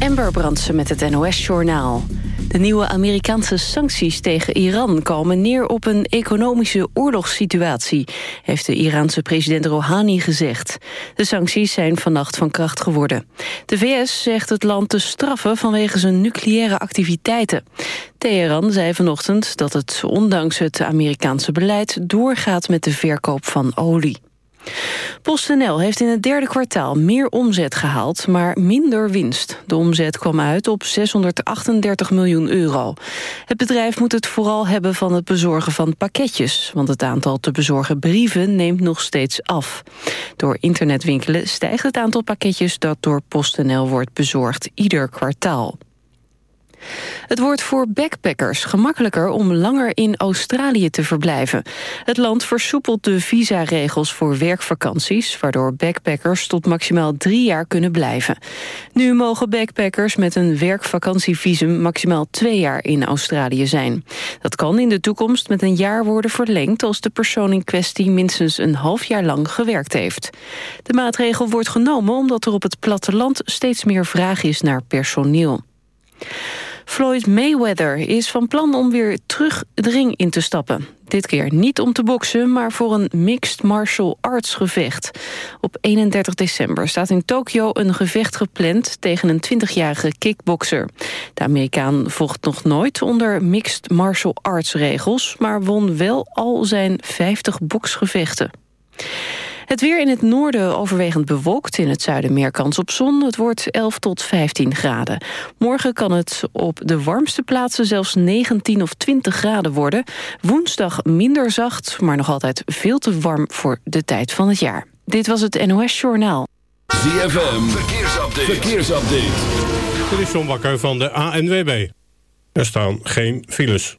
Amber Brandsen met het NOS-journaal. De nieuwe Amerikaanse sancties tegen Iran komen neer op een economische oorlogssituatie, heeft de Iraanse president Rouhani gezegd. De sancties zijn vannacht van kracht geworden. De VS zegt het land te straffen vanwege zijn nucleaire activiteiten. Teheran zei vanochtend dat het ondanks het Amerikaanse beleid doorgaat met de verkoop van olie. PostNL heeft in het derde kwartaal meer omzet gehaald, maar minder winst. De omzet kwam uit op 638 miljoen euro. Het bedrijf moet het vooral hebben van het bezorgen van pakketjes... want het aantal te bezorgen brieven neemt nog steeds af. Door internetwinkelen stijgt het aantal pakketjes... dat door PostNL wordt bezorgd ieder kwartaal. Het wordt voor backpackers gemakkelijker om langer in Australië te verblijven. Het land versoepelt de visaregels voor werkvakanties... waardoor backpackers tot maximaal drie jaar kunnen blijven. Nu mogen backpackers met een werkvakantievisum... maximaal twee jaar in Australië zijn. Dat kan in de toekomst met een jaar worden verlengd... als de persoon in kwestie minstens een half jaar lang gewerkt heeft. De maatregel wordt genomen omdat er op het platteland... steeds meer vraag is naar personeel. Floyd Mayweather is van plan om weer terug de ring in te stappen. Dit keer niet om te boksen, maar voor een mixed martial arts gevecht. Op 31 december staat in Tokio een gevecht gepland... tegen een 20-jarige kickbokser. De Amerikaan vocht nog nooit onder mixed martial arts regels... maar won wel al zijn 50 boksgevechten. Het weer in het noorden overwegend bewolkt. In het zuiden meer kans op zon. Het wordt 11 tot 15 graden. Morgen kan het op de warmste plaatsen zelfs 19 of 20 graden worden. Woensdag minder zacht, maar nog altijd veel te warm voor de tijd van het jaar. Dit was het NOS Journaal. ZFM, verkeersupdate. verkeersupdate. Dit is John Bakker van de ANWB. Er staan geen files.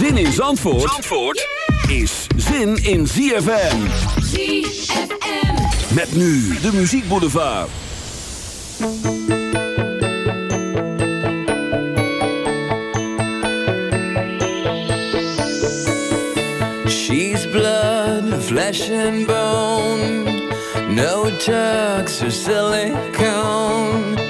Zin in Zandvoort, Zandvoort is zin in ZFM. ZFM. Met nu de Muziek Boulevard. She's blood, flesh and bone. No tucks or silicone.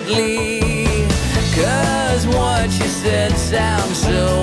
Immediately. Cause what you said sounds so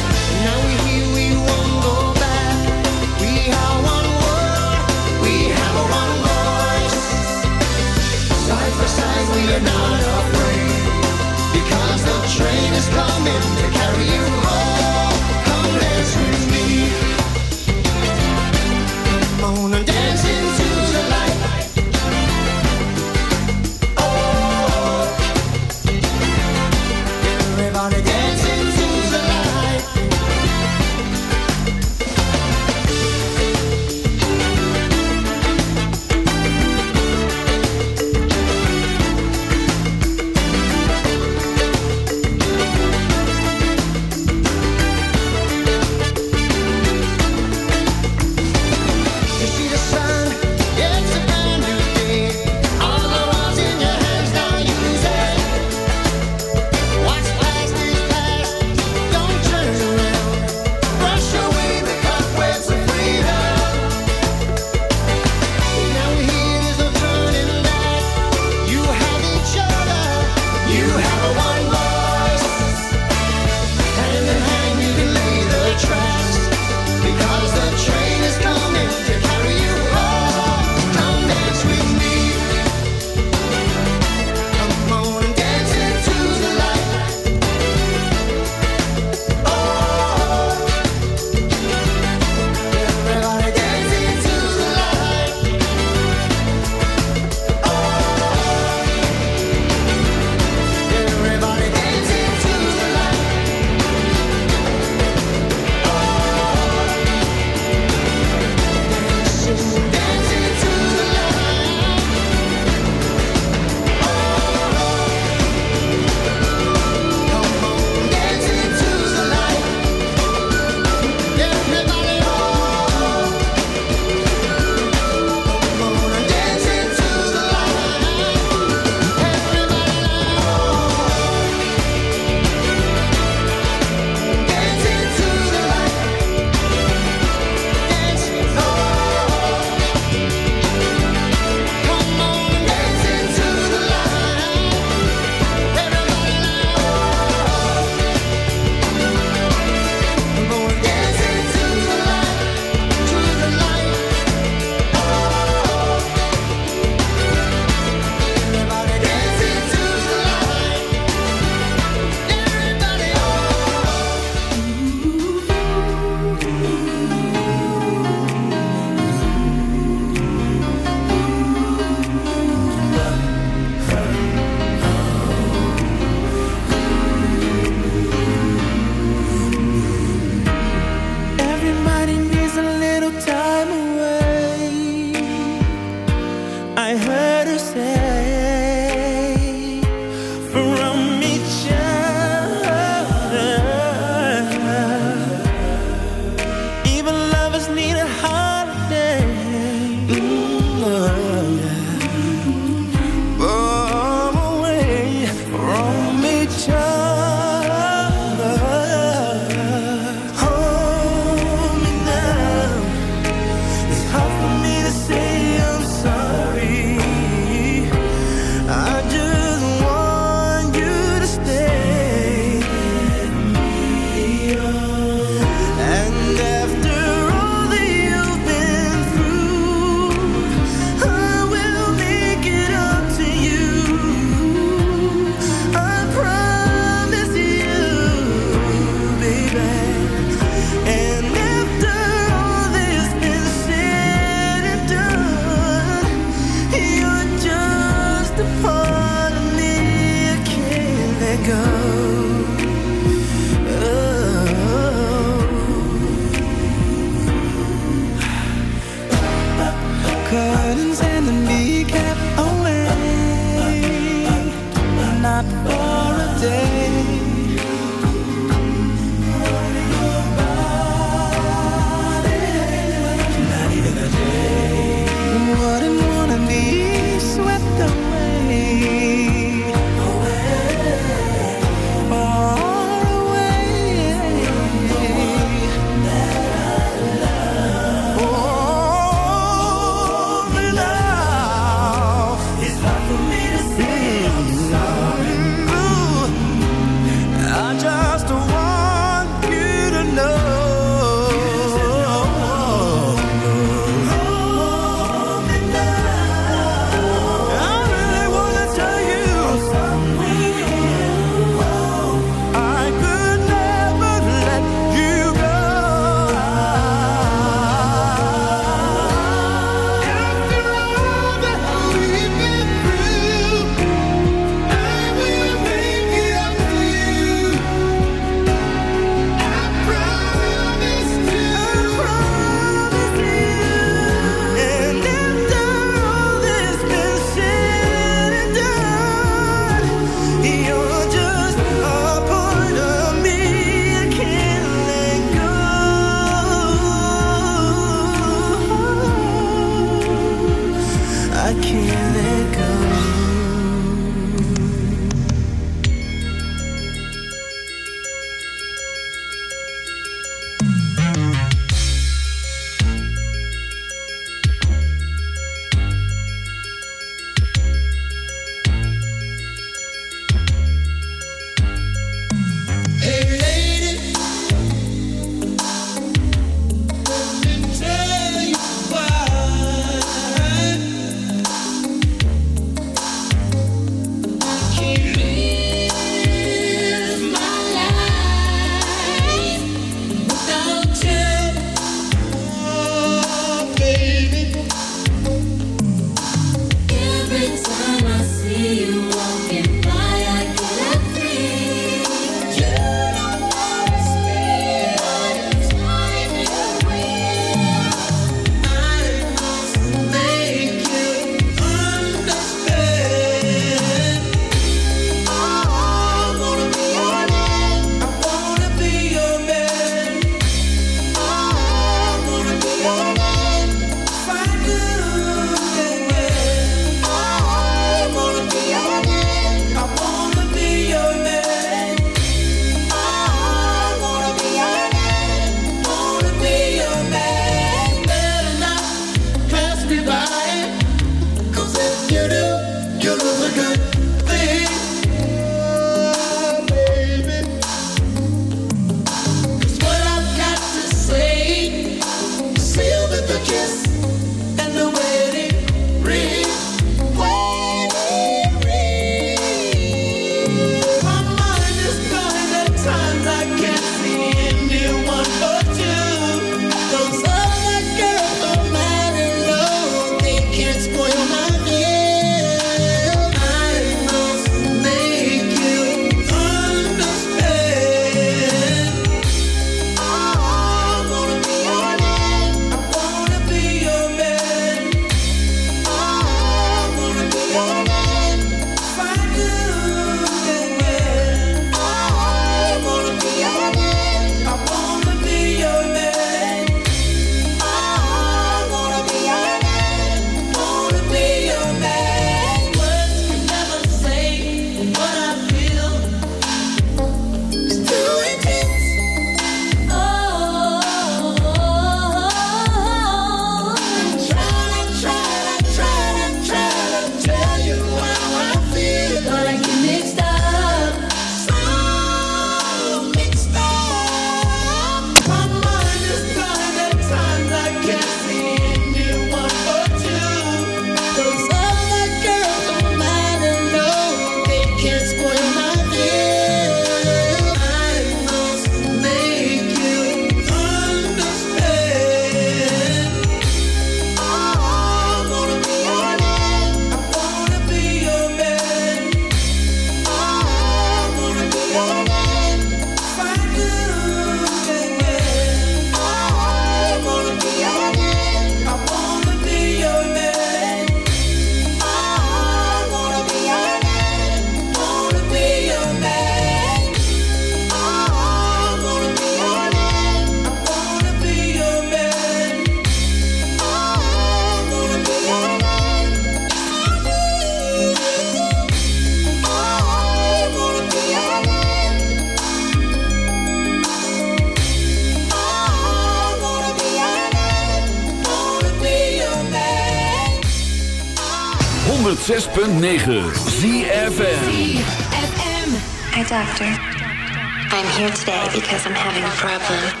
Today because I'm having a problem.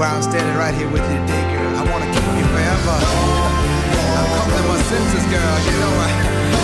why I'm standing right here with you today, girl. I wanna keep you forever. I'm come to my senses, girl. You know I.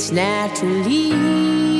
it's naturally.